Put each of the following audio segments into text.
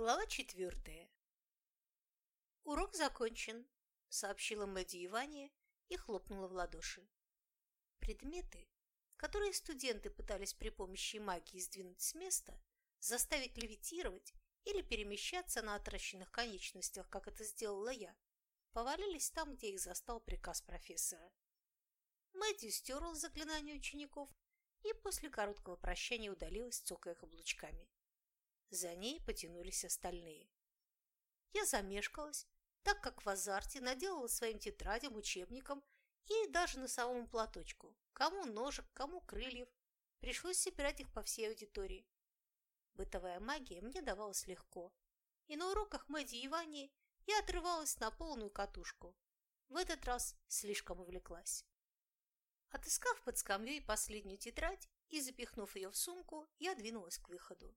Глава четвертая. «Урок закончен», — сообщила Мэдди Иване и хлопнула в ладоши. Предметы, которые студенты пытались при помощи магии сдвинуть с места, заставить левитировать или перемещаться на отращенных конечностях, как это сделала я, повалились там, где их застал приказ профессора. Мэдди стерла заклинание учеников и после короткого прощания удалилась, цокая каблучками. За ней потянулись остальные. Я замешкалась, так как в азарте наделала своим тетрадям, учебникам и даже носовому платочку. Кому ножек, кому крыльев. Пришлось собирать их по всей аудитории. Бытовая магия мне давалась легко. И на уроках Мэдди и Вани я отрывалась на полную катушку. В этот раз слишком увлеклась. Отыскав под скамьей последнюю тетрадь и запихнув ее в сумку, я двинулась к выходу.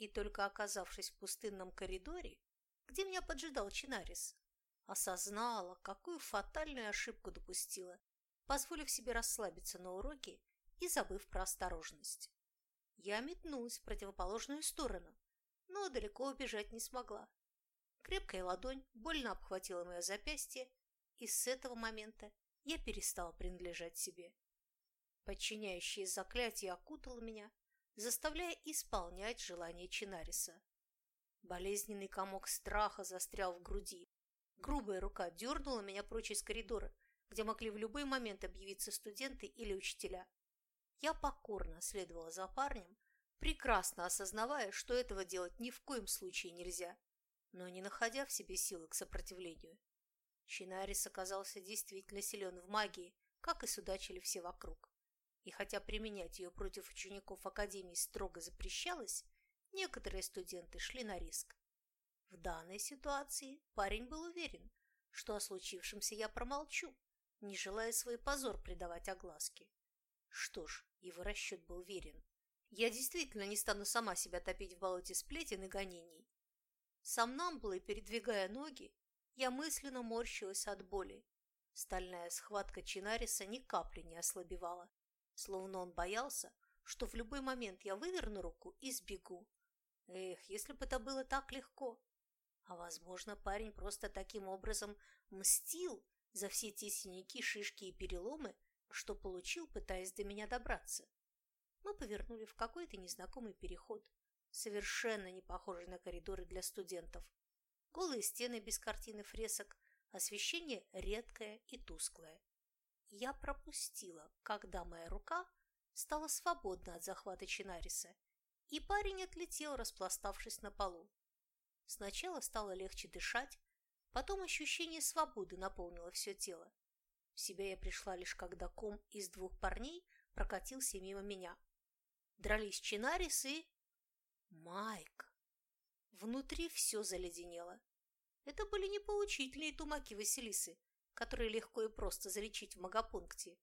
И только оказавшись в пустынном коридоре, где меня поджидал Чинарис, осознала, какую фатальную ошибку допустила, позволив себе расслабиться на уроке и забыв про осторожность. Я метнулась в противоположную сторону, но далеко убежать не смогла. Крепкая ладонь больно обхватила мое запястье, и с этого момента я перестала принадлежать себе. Подчиняющее заклятие окутало меня, заставляя исполнять желание Чинариса. Болезненный комок страха застрял в груди. Грубая рука дернула меня прочь из коридора, где могли в любой момент объявиться студенты или учителя. Я покорно следовала за парнем, прекрасно осознавая, что этого делать ни в коем случае нельзя, но не находя в себе силы к сопротивлению. Чинарис оказался действительно силен в магии, как и судачили все вокруг. И хотя применять ее против учеников Академии строго запрещалось, некоторые студенты шли на риск. В данной ситуации парень был уверен, что о случившемся я промолчу, не желая свой позор придавать огласке. Что ж, его расчет был верен. Я действительно не стану сама себя топить в болоте сплетен и гонений. Сомнамбулой передвигая ноги, я мысленно морщилась от боли. Стальная схватка Чинариса ни капли не ослабевала словно он боялся, что в любой момент я выверну руку и сбегу. Эх, если бы это было так легко! А, возможно, парень просто таким образом мстил за все те синяки, шишки и переломы, что получил, пытаясь до меня добраться. Мы повернули в какой-то незнакомый переход, совершенно не похожий на коридоры для студентов. Голые стены без картины фресок, освещение редкое и тусклое я пропустила, когда моя рука стала свободна от захвата Чинариса, и парень отлетел, распластавшись на полу. Сначала стало легче дышать, потом ощущение свободы наполнило все тело. В себя я пришла лишь когда ком из двух парней прокатился мимо меня. Дрались Чинарис и... Майк. Внутри все заледенело. Это были не поучительные тумаки Василисы, которые легко и просто залечить в магопункте.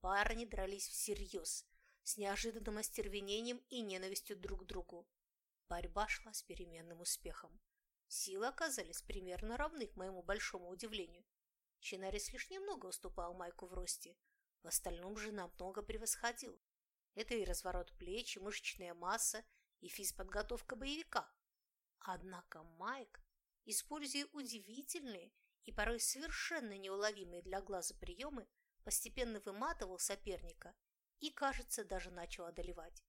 Парни дрались всерьез, с неожиданным остервенением и ненавистью друг к другу. Борьба шла с переменным успехом. Силы оказались примерно равны, к моему большому удивлению. Чинарис лишь немного уступал Майку в росте, в остальном же намного превосходил. Это и разворот плеч, и мышечная масса, и физподготовка боевика. Однако Майк, используя удивительные и порой совершенно неуловимые для глаза приемы, постепенно выматывал соперника и, кажется, даже начал одолевать.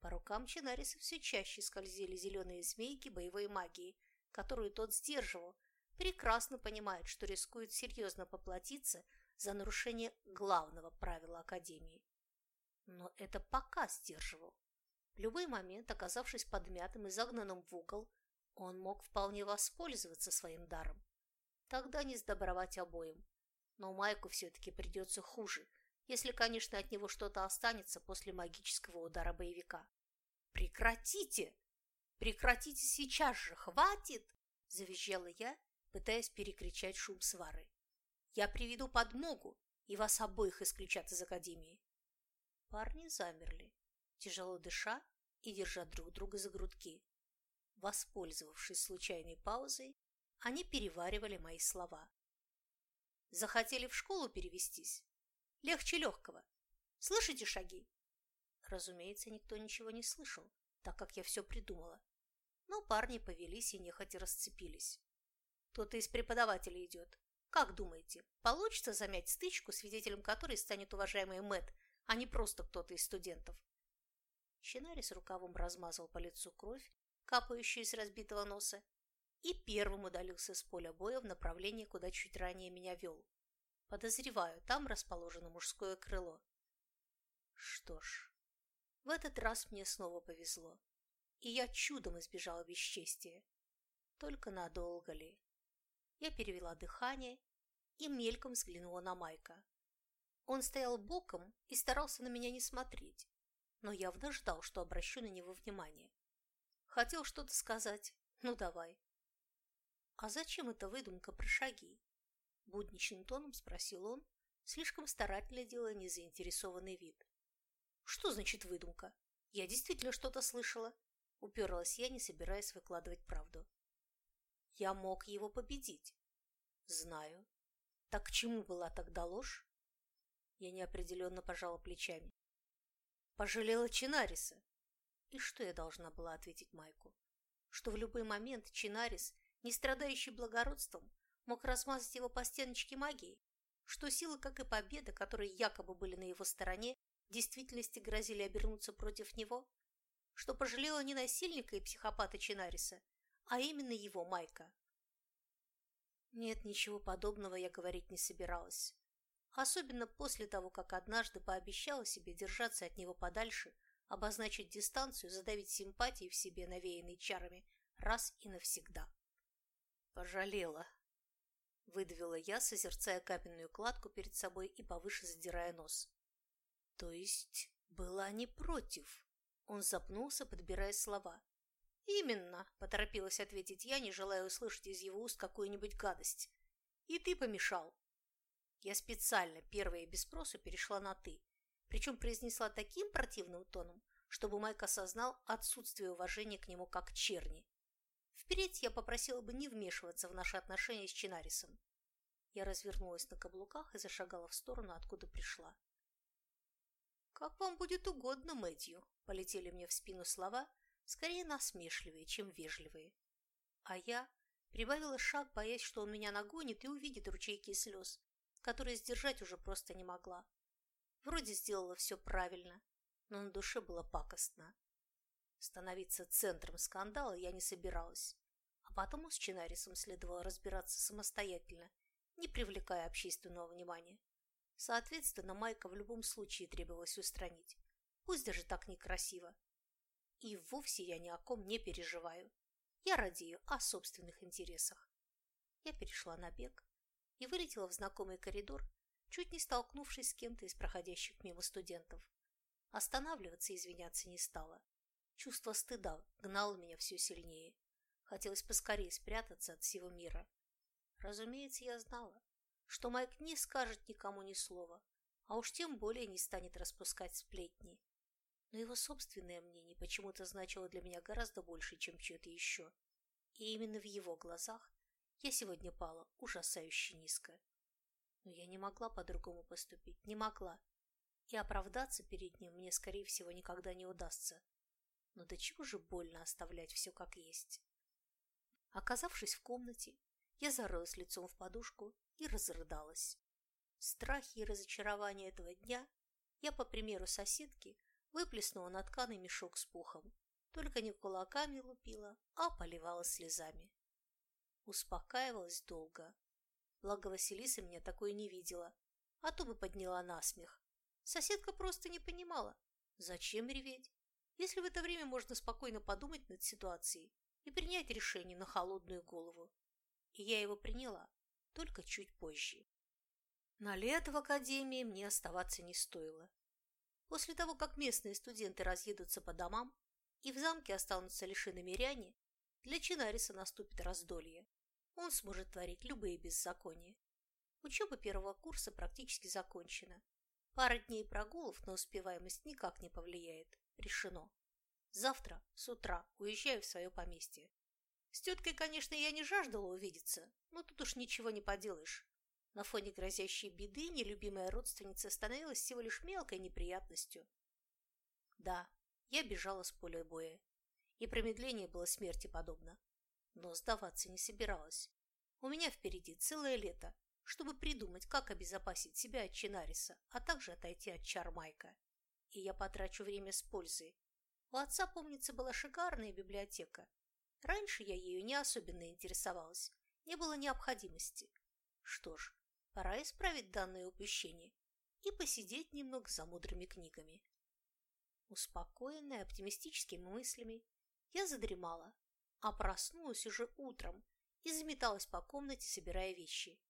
По рукам Чинариса все чаще скользили зеленые змейки боевой магии, которую тот сдерживал, прекрасно понимает, что рискует серьезно поплатиться за нарушение главного правила Академии. Но это пока сдерживал. В любой момент, оказавшись подмятым и загнанным в угол, он мог вполне воспользоваться своим даром. Тогда не сдобровать обоим. Но Майку все-таки придется хуже, если, конечно, от него что-то останется после магического удара боевика. «Прекратите! Прекратите сейчас же! Хватит!» – завизжала я, пытаясь перекричать шум свары. «Я приведу подмогу, и вас обоих исключат из академии!» Парни замерли, тяжело дыша и держа друг друга за грудки. Воспользовавшись случайной паузой, они переваривали мои слова. Захотели в школу перевестись? Легче легкого. Слышите шаги? Разумеется, никто ничего не слышал, так как я все придумала. но парни повелись и нехотя расцепились. Кто-то из преподавателей идет. Как думаете, получится замять стычку, свидетелем которой станет уважаемый Мэтт, а не просто кто-то из студентов? Щенарис рукавом размазал по лицу кровь, капающую из разбитого носа, и первым удалился с поля боя в направлении, куда чуть ранее меня вел. Подозреваю, там расположено мужское крыло. Что ж, в этот раз мне снова повезло, и я чудом избежала бесчестия. Только надолго ли? Я перевела дыхание и мельком взглянула на Майка. Он стоял боком и старался на меня не смотреть, но явно ждал, что обращу на него внимание. Хотел что-то сказать, ну давай. «А зачем эта выдумка про шаги?» Будничным тоном спросил он, слишком старательно делая незаинтересованный вид. «Что значит выдумка? Я действительно что-то слышала», — уперлась я, не собираясь выкладывать правду. «Я мог его победить». «Знаю. Так к чему была тогда ложь?» Я неопределенно пожала плечами. «Пожалела Чинариса». И что я должна была ответить Майку? Что в любой момент Чинарис не страдающий благородством, мог размазать его по стеночке магии, что силы, как и победа, которые якобы были на его стороне, в действительности грозили обернуться против него, что пожалела не насильника и психопата Чинариса, а именно его Майка. Нет, ничего подобного я говорить не собиралась. Особенно после того, как однажды пообещала себе держаться от него подальше, обозначить дистанцию, задавить симпатии в себе, навеянной чарами, раз и навсегда. Пожалела. Выдавила я, созерцая каменную кладку перед собой и повыше задирая нос. То есть была не против. Он запнулся, подбирая слова. «Именно», – поторопилась ответить я, не желая услышать из его уст какую-нибудь гадость. «И ты помешал». Я специально, первая без спроса, перешла на «ты», причем произнесла таким противным тоном, чтобы Майк осознал отсутствие уважения к нему как черни. Впредь я попросила бы не вмешиваться в наши отношения с Чинарисом. Я развернулась на каблуках и зашагала в сторону, откуда пришла. «Как вам будет угодно, Мэтью», – полетели мне в спину слова, скорее насмешливые, чем вежливые. А я прибавила шаг, боясь, что он меня нагонит и увидит ручейки слез, которые сдержать уже просто не могла. Вроде сделала все правильно, но на душе было пакостно. Становиться центром скандала я не собиралась, а потому с Чинарисом следовало разбираться самостоятельно, не привлекая общественного внимания. Соответственно, Майка в любом случае требовалось устранить, пусть даже так некрасиво. И вовсе я ни о ком не переживаю. Я радею о собственных интересах. Я перешла на бег и вылетела в знакомый коридор, чуть не столкнувшись с кем-то из проходящих мимо студентов. Останавливаться и извиняться не стала. Чувство стыда гнало меня все сильнее. Хотелось поскорее спрятаться от всего мира. Разумеется, я знала, что Майк не скажет никому ни слова, а уж тем более не станет распускать сплетни. Но его собственное мнение почему-то значило для меня гораздо больше, чем чье-то еще. И именно в его глазах я сегодня пала ужасающе низко. Но я не могла по-другому поступить, не могла. И оправдаться перед ним мне, скорее всего, никогда не удастся но до чего же больно оставлять все как есть. Оказавшись в комнате, я зарылась лицом в подушку и разрыдалась. Страхи и разочарования этого дня я, по примеру соседки, выплеснула на тканый мешок с пухом, только не кулаками лупила, а поливала слезами. Успокаивалась долго. Благо Василиса меня такое не видела, а то бы подняла насмех. Соседка просто не понимала, зачем реветь, если в это время можно спокойно подумать над ситуацией и принять решение на холодную голову. И я его приняла, только чуть позже. На лето в академии мне оставаться не стоило. После того, как местные студенты разъедутся по домам и в замке останутся лишь иномиряне, для Чинариса наступит раздолье. Он сможет творить любые беззакония. Учеба первого курса практически закончена. Пара дней прогулов на успеваемость никак не повлияет. Решено. Завтра с утра уезжаю в свое поместье. С теткой, конечно, я не жаждала увидеться, но тут уж ничего не поделаешь. На фоне грозящей беды нелюбимая родственница становилась всего лишь мелкой неприятностью. Да, я бежала с поля боя. и промедление было смерти подобно. Но сдаваться не собиралась. У меня впереди целое лето, чтобы придумать, как обезопасить себя от Чинариса, а также отойти от Чармайка. И я потрачу время с пользой. У отца, помнится, была шикарная библиотека. Раньше я ею не особенно интересовалась, не было необходимости. Что ж, пора исправить данное упущение и посидеть немного за мудрыми книгами. Успокоенная оптимистическими мыслями, я задремала, а проснулась уже утром и заметалась по комнате, собирая вещи.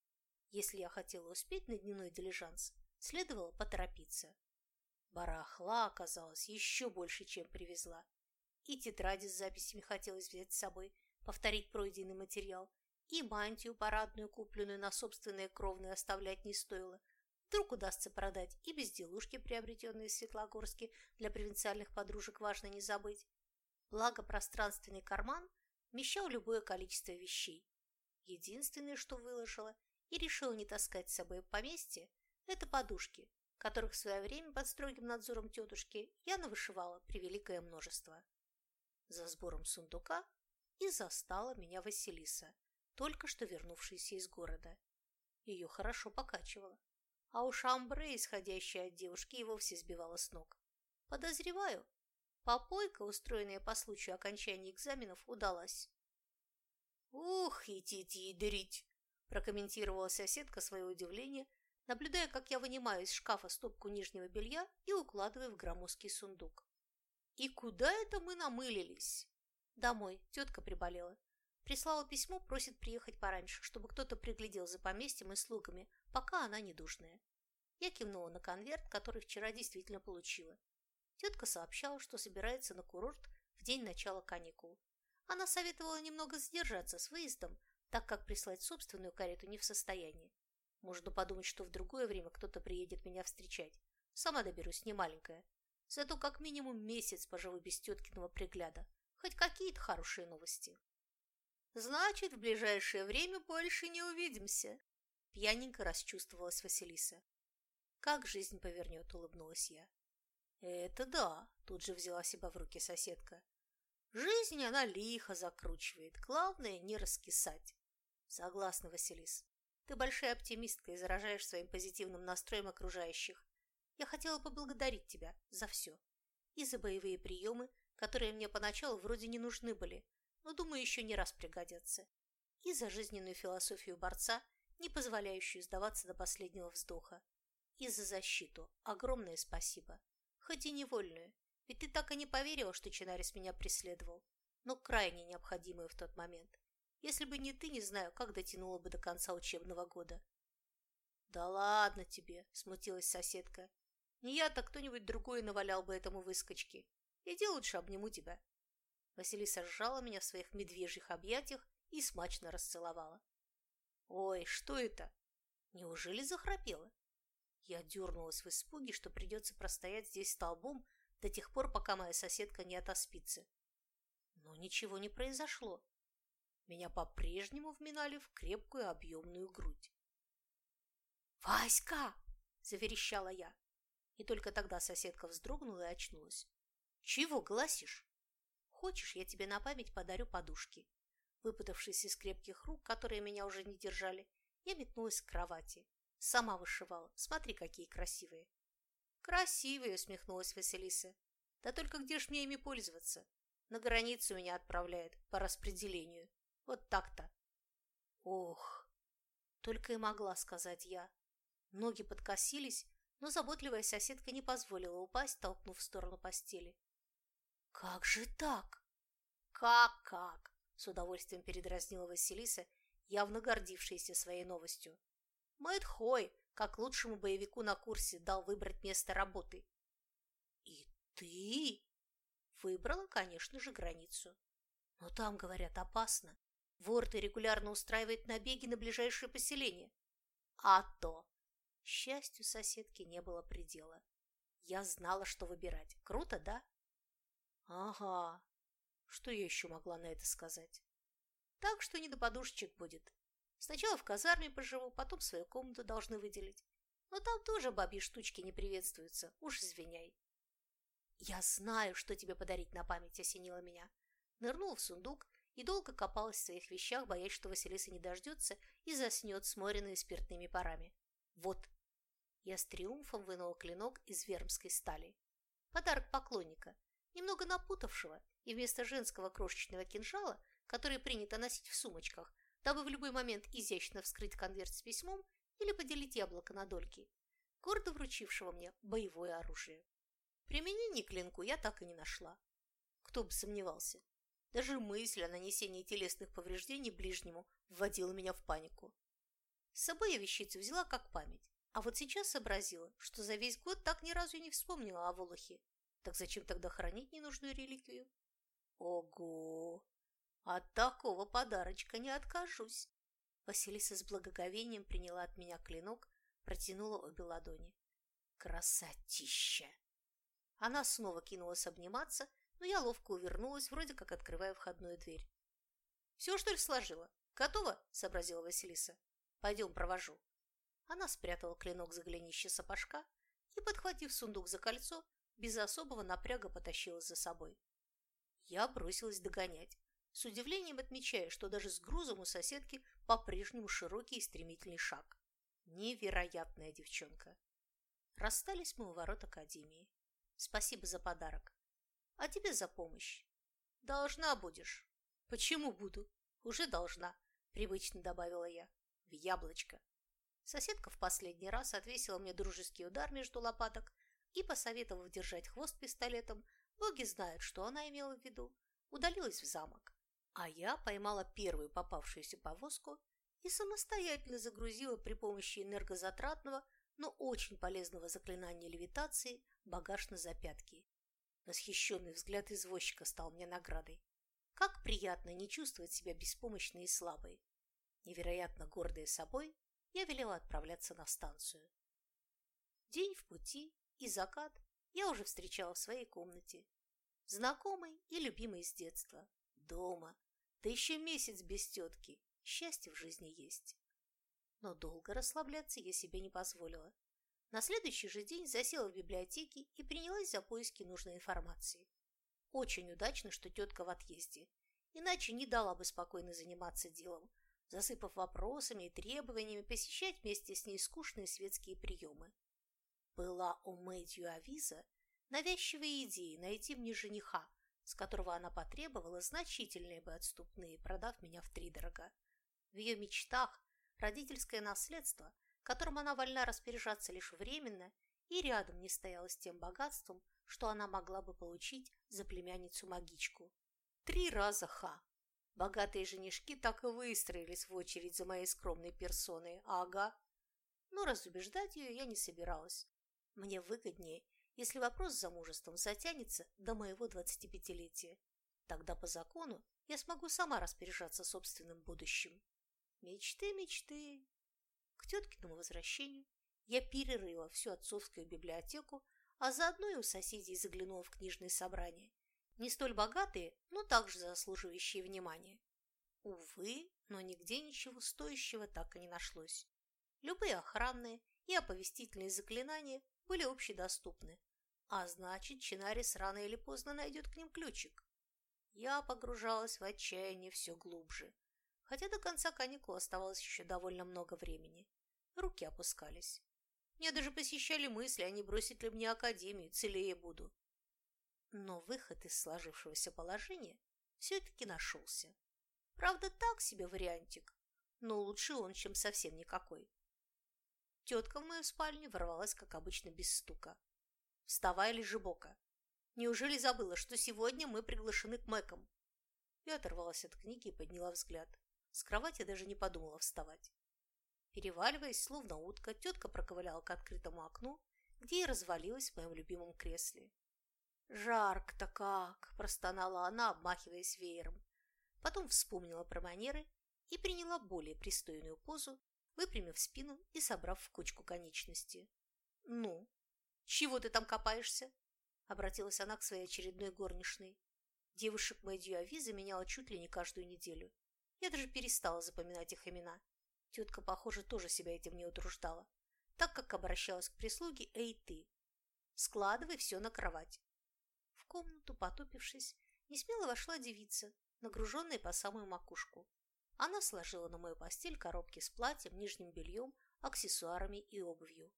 Если я хотела успеть на дневной дилижанс, следовало поторопиться. Барахла оказалось еще больше, чем привезла. И тетради с записями хотелось взять с собой, повторить пройденный материал, и мантию парадную, купленную на собственные кровные, оставлять не стоило. Вдруг удастся продать и безделушки, приобретенные в Светлогорске, для провинциальных подружек важно не забыть. Благо, пространственный карман вмещал любое количество вещей. Единственное, что выложила и решила не таскать с собой в поместье, это подушки, которых в свое время под строгим надзором тетушки я навышивала превеликое множество. За сбором сундука и застала меня Василиса, только что вернувшаяся из города. Ее хорошо покачивало, а уж амбре, исходящее от девушки, и вовсе сбивало с ног. Подозреваю, попойка, устроенная по случаю окончания экзаменов, удалась. «Ух, идите и дрить!» – прокомментировала соседка свое удивление, наблюдая, как я вынимаю из шкафа стопку нижнего белья и укладываю в громоздкий сундук. «И куда это мы намылились?» «Домой. Тетка приболела. Прислала письмо, просит приехать пораньше, чтобы кто-то приглядел за поместьем и слугами, пока она недужная». Я кивнула на конверт, который вчера действительно получила. Тетка сообщала, что собирается на курорт в день начала каникул. Она советовала немного задержаться с выездом, так как прислать собственную карету не в состоянии. Можно подумать, что в другое время кто-то приедет меня встречать. Сама доберусь, не маленькая. Зато как минимум месяц поживу без теткиного пригляда. Хоть какие-то хорошие новости. Значит, в ближайшее время больше не увидимся. Пьяненько расчувствовалась Василиса. Как жизнь повернет, улыбнулась я. Это да, тут же взяла себя в руки соседка. Жизнь она лихо закручивает, главное не раскисать. Согласна, Василис. Ты большая оптимистка и заражаешь своим позитивным настроем окружающих. Я хотела поблагодарить тебя за все. И за боевые приемы, которые мне поначалу вроде не нужны были, но, думаю, еще не раз пригодятся. И за жизненную философию борца, не позволяющую сдаваться до последнего вздоха. И за защиту. Огромное спасибо. Хоть и невольную, ведь ты так и не поверила, что Чинарис меня преследовал, но крайне необходимую в тот момент. Если бы не ты, не знаю, как дотянула бы до конца учебного года. «Да ладно тебе!» – смутилась соседка. «Не я, так кто-нибудь другой навалял бы этому выскочке. Иди лучше обниму тебя». Василиса сжала меня в своих медвежьих объятиях и смачно расцеловала. «Ой, что это? Неужели захрапела?» Я дернулась в испуге, что придется простоять здесь столбом до тех пор, пока моя соседка не отоспится. Но ничего не произошло. Меня по-прежнему вминали в крепкую объемную грудь. «Васька!» – заверещала я. И только тогда соседка вздрогнула и очнулась. «Чего гласишь? Хочешь, я тебе на память подарю подушки?» Выпутавшись из крепких рук, которые меня уже не держали, я метнулась к кровати. Сама вышивала. Смотри, какие красивые. «Красивые!» – усмехнулась Василиса. «Да только где ж мне ими пользоваться? На границу меня отправляют по распределению. Вот так-то!» «Ох!» – только и могла сказать я. Ноги подкосились, но заботливая соседка не позволила упасть, толкнув в сторону постели. «Как же так?» «Как-как?» – с удовольствием передразнила Василиса, явно гордившаяся своей новостью. Мэтт Хой как лучшему боевику на курсе дал выбрать место работы. И ты? Выбрала, конечно же, границу. Но там, говорят, опасно. Ворты регулярно устраивают набеги на ближайшее поселение. А то! Счастью соседки не было предела. Я знала, что выбирать. Круто, да? Ага. Что я еще могла на это сказать? Так что не до подушечек будет. Сначала в казарме поживу, потом свою комнату должны выделить. Но там тоже бабьи штучки не приветствуются, уж извиняй. Я знаю, что тебе подарить на память, осенила меня. Нырнула в сундук и долго копалась в своих вещах, боясь, что Василиса не дождется и заснет, сморенную спиртными парами. Вот. Я с триумфом вынула клинок из вермской стали. Подарок поклонника, немного напутавшего, и вместо женского крошечного кинжала, который принято носить в сумочках, дабы в любой момент изящно вскрыть конверт с письмом или поделить яблоко на дольки, гордо вручившего мне боевое оружие. Применение клинку я так и не нашла. Кто бы сомневался. Даже мысль о нанесении телесных повреждений ближнему вводила меня в панику. С собой я вещицу взяла как память, а вот сейчас сообразила, что за весь год так ни разу и не вспомнила о Волохе. Так зачем тогда хранить ненужную реликвию? Ого! От такого подарочка не откажусь. Василиса с благоговением приняла от меня клинок, протянула обе ладони. Красотища! Она снова кинулась обниматься, но я ловко увернулась, вроде как открывая входную дверь. «Все, что ли, сложила? Готово?» – сообразила Василиса. «Пойдем, провожу». Она спрятала клинок за голенище сапожка и, подхватив сундук за кольцо, без особого напряга потащила за собой. Я бросилась догонять, с удивлением отмечая, что даже с грузом у соседки по-прежнему широкий и стремительный шаг. Невероятная девчонка. Расстались мы у ворот Академии. Спасибо за подарок. А тебе за помощь. Должна будешь. Почему буду? Уже должна, привычно добавила я. В яблочко. Соседка в последний раз отвесила мне дружеский удар между лопаток и, посоветовав держать хвост пистолетом, боги знают, что она имела в виду, удалилась в замок. А я поймала первую попавшуюся повозку и самостоятельно загрузила при помощи энергозатратного, но очень полезного заклинания левитации багаж на запятки. Восхищенный взгляд извозчика стал мне наградой. Как приятно не чувствовать себя беспомощной и слабой. Невероятно гордая собой, я велела отправляться на станцию. День в пути и закат я уже встречала в своей комнате. Знакомый и любимый с детства. Дома. Да еще месяц без тетки. Счастье в жизни есть. Но долго расслабляться я себе не позволила. На следующий же день засела в библиотеке и принялась за поиски нужной информации. Очень удачно, что тетка в отъезде, иначе не дала бы спокойно заниматься делом, засыпав вопросами и требованиями посещать вместе с ней скучные светские приемы. Была у Мэдью Авиза навязчивая идея найти мне жениха, с которого она потребовала значительные бы отступные, продав меня втридорога. В ее мечтах родительское наследство – которым она вольна распоряжаться лишь временно, и рядом не стояла с тем богатством, что она могла бы получить за племянницу-магичку. Три раза ха! Богатые женишки так и выстроились в очередь за моей скромной персоной, ага. Но разубеждать ее я не собиралась. Мне выгоднее, если вопрос с замужеством затянется до моего двадцатипятилетия. Тогда по закону я смогу сама распоряжаться собственным будущим. Мечты, мечты. К теткиному возвращению я перерыла всю отцовскую библиотеку, а заодно и у соседей заглянула в книжные собрания. Не столь богатые, но также заслуживающие внимания. Увы, но нигде ничего стоящего так и не нашлось. Любые охранные и оповестительные заклинания были общедоступны, а значит, Чинарис рано или поздно найдет к ним ключик. Я погружалась в отчаяние все глубже хотя до конца каникул оставалось еще довольно много времени. Руки опускались. Мне даже посещали мысли, а не бросить ли мне академию, целее буду. Но выход из сложившегося положения все-таки нашелся. Правда, так себе вариантик, но лучше он, чем совсем никакой. Тетка в мою спальню ворвалась, как обычно, без стука. «Вставай, лежебока! Неужели забыла, что сегодня мы приглашены к Мэкам?» Я оторвалась от книги и подняла взгляд. С кровати даже не подумала вставать. Переваливаясь, словно утка, тетка проковыляла к открытому окну, где и развалилась в моем любимом кресле. «Жарко-то как!» – простонала она, обмахиваясь веером. Потом вспомнила про манеры и приняла более пристойную позу, выпрямив спину и собрав в кучку конечности. «Ну, чего ты там копаешься?» – обратилась она к своей очередной горничной. Девушек Мэдью Ави заменяла чуть ли не каждую неделю. Я даже перестала запоминать их имена. Тетка, похоже, тоже себя этим не утруждала, так как обращалась к прислуге «Эй, ты!» «Складывай все на кровать». В комнату, потупившись, несмело вошла девица, нагруженная по самую макушку. Она сложила на мою постель коробки с платьем, нижним бельем, аксессуарами и обувью.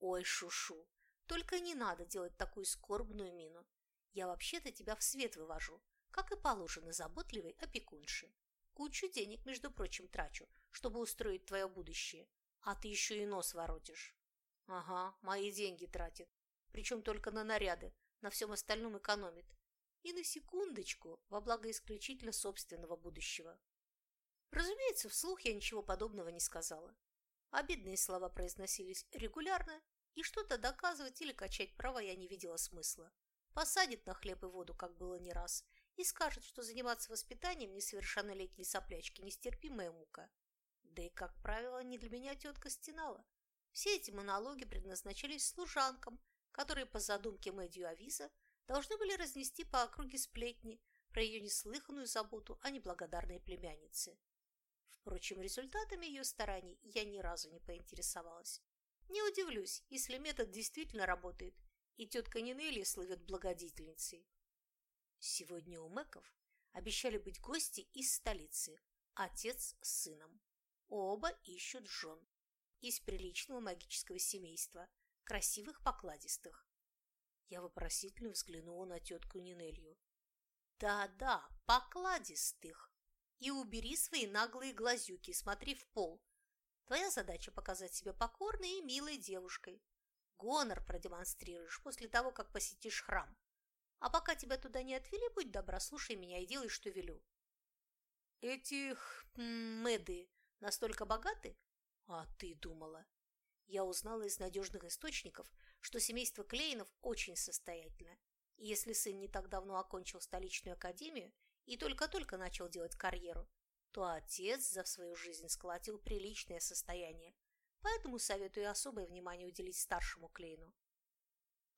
«Ой, Шушу, только не надо делать такую скорбную мину. Я вообще-то тебя в свет вывожу, как и положено заботливой опекунши. Кучу денег, между прочим, трачу, чтобы устроить твое будущее, а ты еще и нос воротишь. Ага, мои деньги тратит, причем только на наряды, на всем остальном экономит. И на секундочку, во благо исключительно собственного будущего. Разумеется, вслух я ничего подобного не сказала. Обидные слова произносились регулярно, и что-то доказывать или качать права я не видела смысла. Посадит на хлеб и воду, как было не раз, и скажет, что заниматься воспитанием несовершеннолетней соплячки – нестерпимая мука. Да и, как правило, не для меня тетка стенала. Все эти монологи предназначались служанкам, которые по задумке Мэдью Авиза должны были разнести по округе сплетни про ее неслыханную заботу о неблагодарной племяннице. Впрочем, результатами ее стараний я ни разу не поинтересовалась. Не удивлюсь, если метод действительно работает, и тетка Нинелли слывет благодетельницей. Сегодня у Мэков обещали быть гости из столицы, отец с сыном. Оба ищут жен. Из приличного магического семейства, красивых покладистых. Я вопросительно взглянула на тетку Нинелью. Да-да, покладистых. И убери свои наглые глазюки, смотри в пол. Твоя задача показать себя покорной и милой девушкой. Гонор продемонстрируешь после того, как посетишь храм. А пока тебя туда не отвели, будь добра, слушай меня и делай, что велю. Этих мэды настолько богаты? А ты думала? Я узнала из надежных источников, что семейство Клейнов очень состоятельно. И если сын не так давно окончил столичную академию и только-только начал делать карьеру, то отец за свою жизнь сколотил приличное состояние, поэтому советую особое внимание уделить старшему Клейну.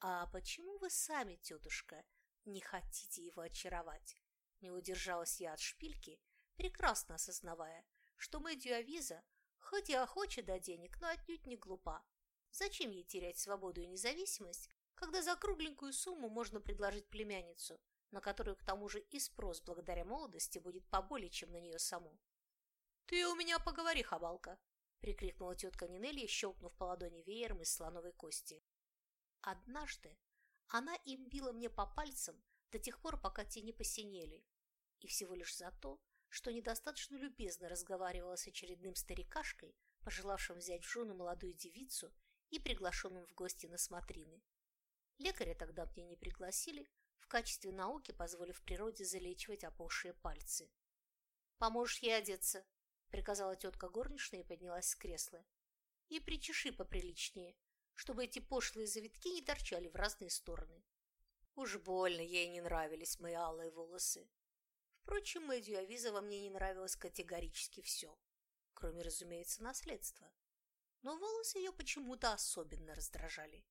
«А почему вы сами, тетушка, не хотите его очаровать?» Не удержалась я от шпильки, прекрасно осознавая, что Мэдью Авиза хоть и охоча до денег, но отнюдь не глупа. Зачем ей терять свободу и независимость, когда за кругленькую сумму можно предложить племянницу, на которую к тому же и спрос благодаря молодости будет поболее, чем на нее саму. «Ты у меня поговори, хабалка!» – прикрикнула тетка Нинелли, щелкнув по ладони веером из слоновой кости. Однажды она им била мне по пальцам до тех пор, пока те не посинели, и всего лишь за то, что недостаточно любезно разговаривала с очередным старикашкой, пожелавшим взять в жену молодую девицу и приглашенным в гости на смотрины. Лекаря тогда мне не пригласили, в качестве науки позволив природе залечивать опухшие пальцы. «Поможешь ей одеться», – приказала тетка горничная и поднялась с кресла. «И причеши поприличнее, чтобы эти пошлые завитки не торчали в разные стороны». Уж больно ей не нравились мои алые волосы. Впрочем, Мэдью Авиза во мне не нравилось категорически все, кроме, разумеется, наследства. Но волосы ее почему-то особенно раздражали.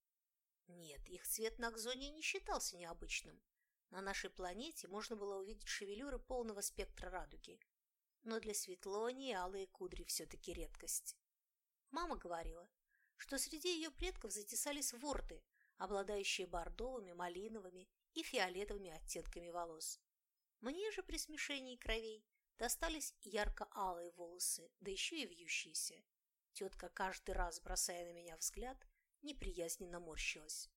Нет, их цвет на Акзоне не считался необычным. На нашей планете можно было увидеть шевелюры полного спектра радуги. Но для Светлонии алые кудри все-таки редкость. Мама говорила, что среди ее предков затесались ворты, обладающие бордовыми, малиновыми и фиолетовыми оттенками волос. Мне же при смешении кровей достались ярко-алые волосы, да еще и вьющиеся. Тетка каждый раз, бросая на меня взгляд, неприязненно морщилась.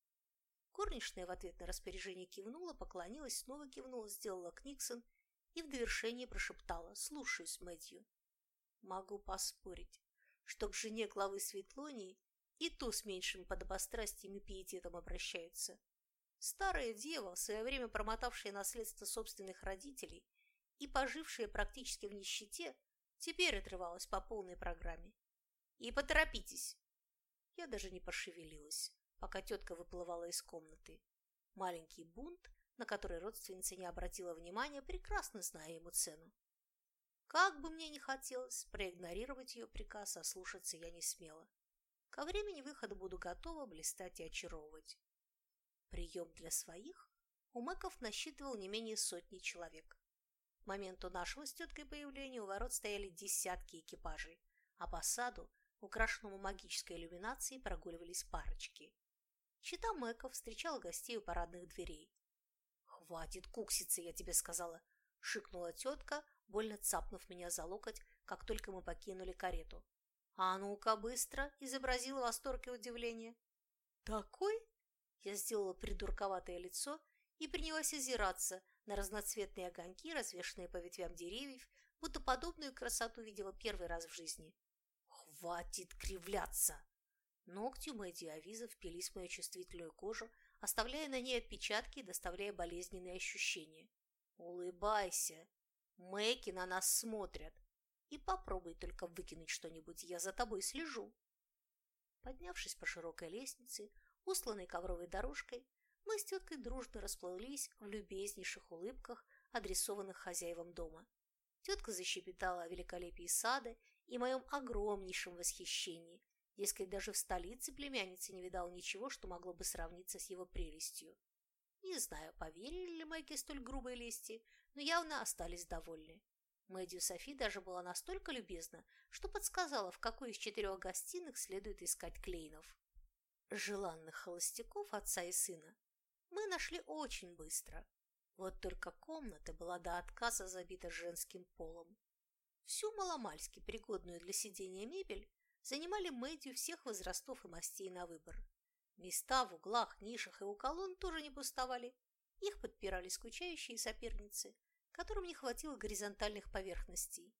Горничная в ответ на распоряжение кивнула, поклонилась, снова кивнула, сделала книксон и в довершение прошептала «Слушаюсь, Мэтью». Могу поспорить, что к жене главы Светлонии и то с меньшим подобострастием и пиететом обращаются. Старая дева, в свое время промотавшая наследство собственных родителей и пожившая практически в нищете, теперь отрывалась по полной программе. И поторопитесь, я даже не пошевелилась, пока тетка выплывала из комнаты. Маленький бунт, на который родственница не обратила внимания, прекрасно зная ему цену. Как бы мне ни хотелось, проигнорировать ее приказ, а слушаться я не смела. Ко времени выхода буду готова блистать и очаровывать. Прием для своих у Мэков насчитывал не менее сотни человек. К моменту нашего с теткой появления у ворот стояли десятки экипажей, а по саду украшенному магической иллюминацией, прогуливались парочки. Чита Мэков встречала гостей у парадных дверей. «Хватит кукситься, я тебе сказала!» – шикнула тетка, больно цапнув меня за локоть, как только мы покинули карету. «А ну-ка, быстро!» – изобразила восторг и удивление. «Такой?» – я сделала придурковатое лицо и принялась озираться на разноцветные огоньки, развешанные по ветвям деревьев, будто подобную красоту видела первый раз в жизни. «Хватит кривляться!» Ногти Мэдди Авиза впились в мою чувствительную кожу, оставляя на ней отпечатки и доставляя болезненные ощущения. «Улыбайся! Мэки на нас смотрят! И попробуй только выкинуть что-нибудь, я за тобой слежу!» Поднявшись по широкой лестнице, устланной ковровой дорожкой, мы с теткой дружно расплылись в любезнейших улыбках, адресованных хозяевам дома. Тетка защепетала о великолепии сада и моем огромнейшем восхищении, Дескать, даже в столице племянницы не видал ничего, что могло бы сравниться с его прелестью. Не знаю, поверили ли Мэгги столь грубой лести, но явно остались довольны. Мэдди Софи даже была настолько любезна, что подсказала, в какой из четырех гостиных следует искать Клейнов. Желанных холостяков отца и сына мы нашли очень быстро. Вот только комната была до отказа забита женским полом. Всю маломальски пригодную для сидения мебель занимали Мэдью всех возрастов и мастей на выбор. Места в углах, нишах и у колонн тоже не пустовали. Их подпирали скучающие соперницы, которым не хватило горизонтальных поверхностей.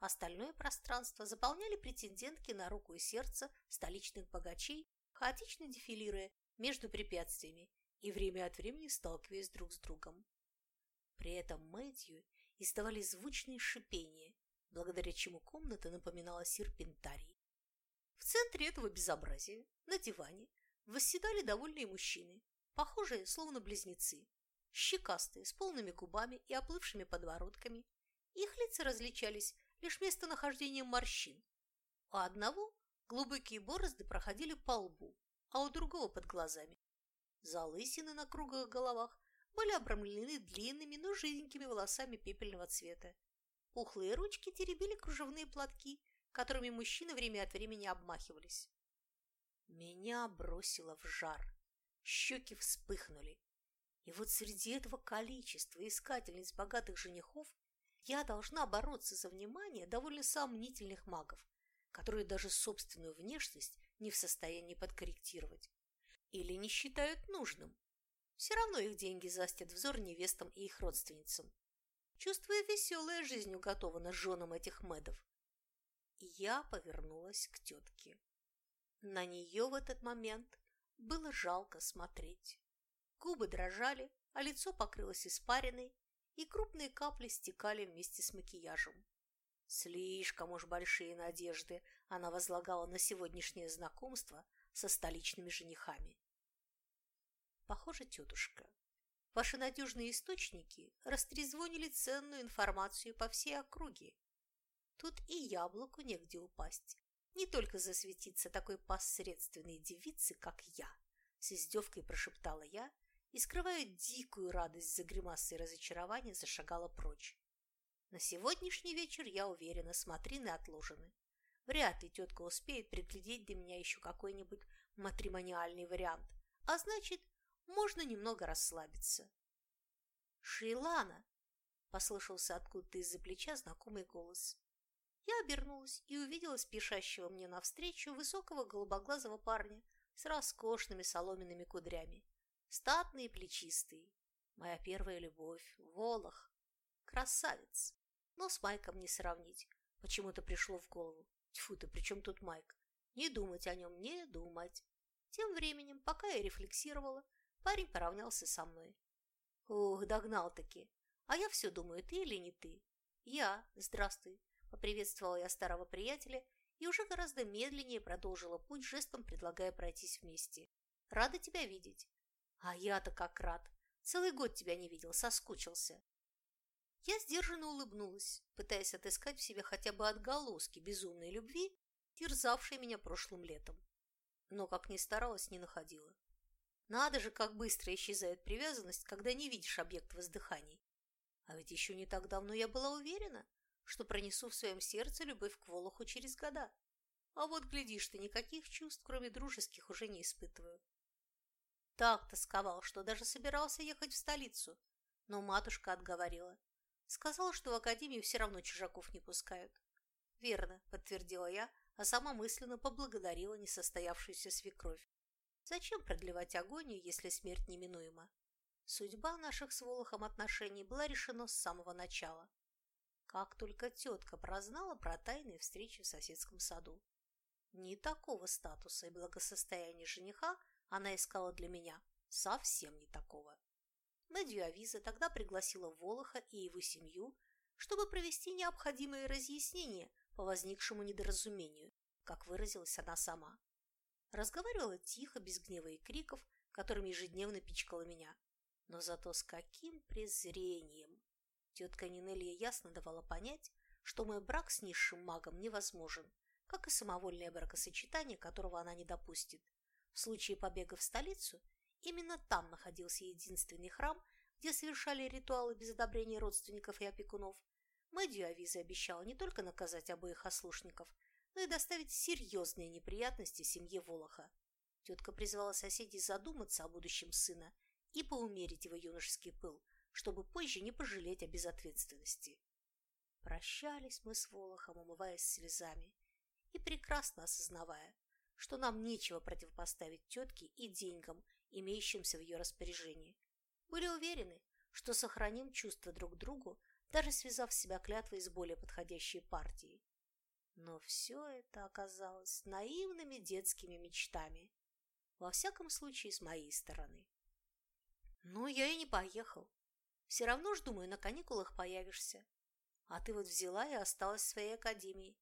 Остальное пространство заполняли претендентки на руку и сердце столичных богачей, хаотично дефилируя между препятствиями и время от времени сталкиваясь друг с другом. При этом Мэтью издавали звучные шипения, благодаря чему комната напоминала серпентарий. В центре этого безобразия, на диване, восседали довольные мужчины, похожие, словно близнецы, щекастые, с полными губами и оплывшими подбородками. Их лица различались лишь местонахождением морщин. У одного глубокие борозды проходили по лбу, а у другого под глазами. Залысины на круглых головах были обрамлены длинными, но жиденькими волосами пепельного цвета. Пухлые ручки теребили кружевные платки которыми мужчины время от времени обмахивались. Меня бросило в жар, щеки вспыхнули. И вот среди этого количества искательниц богатых женихов я должна бороться за внимание довольно сомнительных магов, которые даже собственную внешность не в состоянии подкорректировать или не считают нужным. Все равно их деньги застят взор невестам и их родственницам. Чувствуя веселая жизнь уготована женам этих медов, я повернулась к тетке. На нее в этот момент было жалко смотреть. Губы дрожали, а лицо покрылось испариной, и крупные капли стекали вместе с макияжем. Слишком уж большие надежды она возлагала на сегодняшнее знакомство со столичными женихами. Похоже, тетушка, ваши надежные источники растрезвонили ценную информацию по всей округе, Тут и яблоку негде упасть. Не только засветиться такой посредственной девице, как я, с издевкой прошептала я и, скрывая дикую радость за гримасой разочарования, зашагала прочь. На сегодняшний вечер, я уверена, смотрины отложены. Вряд ли тетка успеет приглядеть для меня еще какой-нибудь матримониальный вариант, а значит, можно немного расслабиться. «Шейлана!» – послышался откуда-то из-за плеча знакомый голос. Я обернулась и увидела спешащего мне навстречу высокого голубоглазого парня с роскошными соломенными кудрями. Статный и плечистый. Моя первая любовь. Волох. Красавец. Но с Майком не сравнить. Почему-то пришло в голову. Тьфу ты, при чем тут Майк? Не думать о нем, не думать. Тем временем, пока я рефлексировала, парень поравнялся со мной. Ух, догнал-таки. А я все думаю, ты или не ты? Я. Здравствуй. Поприветствовала я старого приятеля и уже гораздо медленнее продолжила путь, жестом предлагая пройтись вместе. Рада тебя видеть. А я-то как рад. Целый год тебя не видел, соскучился. Я сдержанно улыбнулась, пытаясь отыскать в себе хотя бы отголоски безумной любви, терзавшей меня прошлым летом. Но, как ни старалась, не находила. Надо же, как быстро исчезает привязанность, когда не видишь объект воздыханий. А ведь еще не так давно я была уверена, что пронесу в своем сердце любовь к Волоху через года. А вот, глядишь ты, никаких чувств, кроме дружеских, уже не испытываю. Так тосковал, что даже собирался ехать в столицу. Но матушка отговорила. Сказала, что в академию все равно чужаков не пускают. Верно, подтвердила я, а сама мысленно поблагодарила несостоявшуюся свекровь. Зачем продлевать агонию, если смерть неминуема? Судьба наших с Волохом отношений была решена с самого начала. Как только тетка прознала про тайные встречи в соседском саду. Не такого статуса и благосостояния жениха она искала для меня, совсем не такого. Мэдью Авиза тогда пригласила Волоха и его семью, чтобы провести необходимые разъяснения по возникшему недоразумению, как выразилась она сама. Разговаривала тихо, без гнева и криков, которыми ежедневно пичкала меня. Но зато с каким презрением! Тетка Нинелия ясно давала понять, что мой брак с низшим магом невозможен, как и самовольное бракосочетание, которого она не допустит. В случае побега в столицу именно там находился единственный храм, где совершали ритуалы без одобрения родственников и опекунов. Мэдью Авиза обещала не только наказать обоих ослушников, но и доставить серьезные неприятности семье Волоха. Тетка призвала соседей задуматься о будущем сына и поумерить его юношеский пыл, чтобы позже не пожалеть о безответственности. Прощались мы с Волохом, умываясь слезами, и прекрасно осознавая, что нам нечего противопоставить тетке и деньгам, имеющимся в ее распоряжении. Были уверены, что сохраним чувства друг другу, даже связав себя клятвой с более подходящей партией. Но все это оказалось наивными детскими мечтами, во всяком случае с моей стороны. Ну, я и не поехал. Все равно ж, думаю, на каникулах появишься. А ты вот взяла и осталась в своей академии.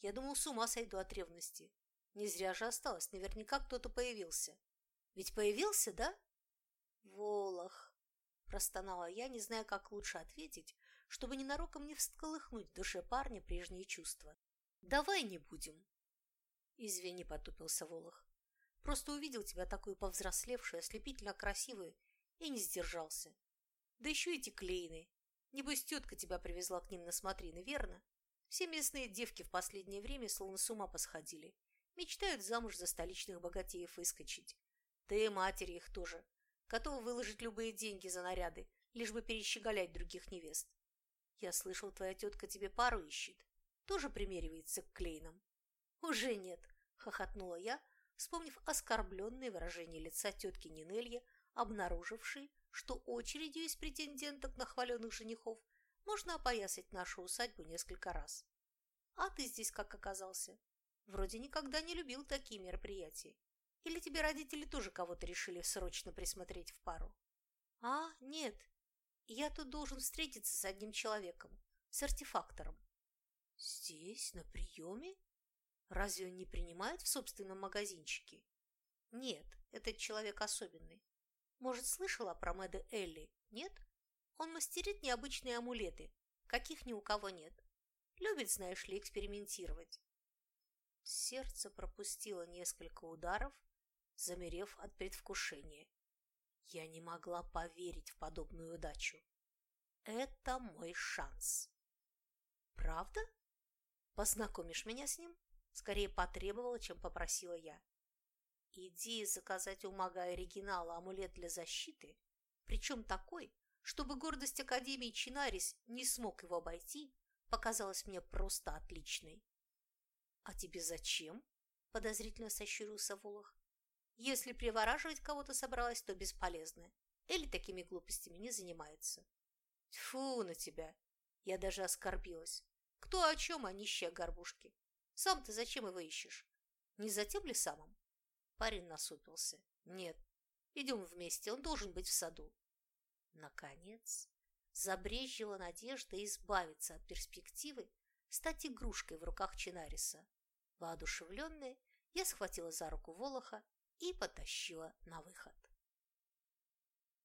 Я думал, с ума сойду от ревности. Не зря же осталась, наверняка кто-то появился. Ведь появился, да? Волох, простонала я, не зная, как лучше ответить, чтобы ненароком не всколыхнуть в душе парня прежние чувства. Давай не будем. Извини, потупился Волох. Просто увидел тебя такую повзрослевшую, ослепительно красивую и не сдержался. Да еще эти клейны. Небось, тетка тебя привезла к ним на смотрины, верно? Все местные девки в последнее время словно с ума посходили. Мечтают замуж за столичных богатеев выскочить. Да и матери их тоже. Готовы выложить любые деньги за наряды, лишь бы перещеголять других невест. Я слышал, твоя тетка тебе пару ищет. Тоже примеривается к клейнам. Уже нет, хохотнула я, вспомнив оскорбленное выражение лица тетки Нинелья, обнаружившей, что очередью из претенденток на хваленных женихов можно опоясать нашу усадьбу несколько раз. А ты здесь как оказался? Вроде никогда не любил такие мероприятия. Или тебе родители тоже кого-то решили срочно присмотреть в пару? А, нет. Я тут должен встретиться с одним человеком, с артефактором. Здесь, на приеме? Разве он не принимает в собственном магазинчике? Нет, этот человек особенный. Может, слышала про Мэда Элли? Нет? Он мастерит необычные амулеты, каких ни у кого нет. Любит, знаешь ли, экспериментировать. Сердце пропустило несколько ударов, замерев от предвкушения. Я не могла поверить в подобную удачу. Это мой шанс. Правда? Познакомишь меня с ним? Скорее потребовала, чем попросила я. Идея заказать у мага оригинала амулет для защиты, причем такой, чтобы гордость Академии Чинарис не смог его обойти, показалась мне просто отличной. «А тебе зачем?» – подозрительно сощурился Волох. «Если привораживать кого-то собралась, то бесполезно. Элли такими глупостями не занимается». «Тьфу на тебя!» Я даже оскорбилась. «Кто о чем, а нищие горбушки? Сам ты зачем его ищешь? Не за тем ли самым?» Парень насупился. «Нет, идем вместе, он должен быть в саду». Наконец, забрезжила надежда избавиться от перспективы стать игрушкой в руках Чинариса. Воодушевленная, я схватила за руку Волоха и потащила на выход.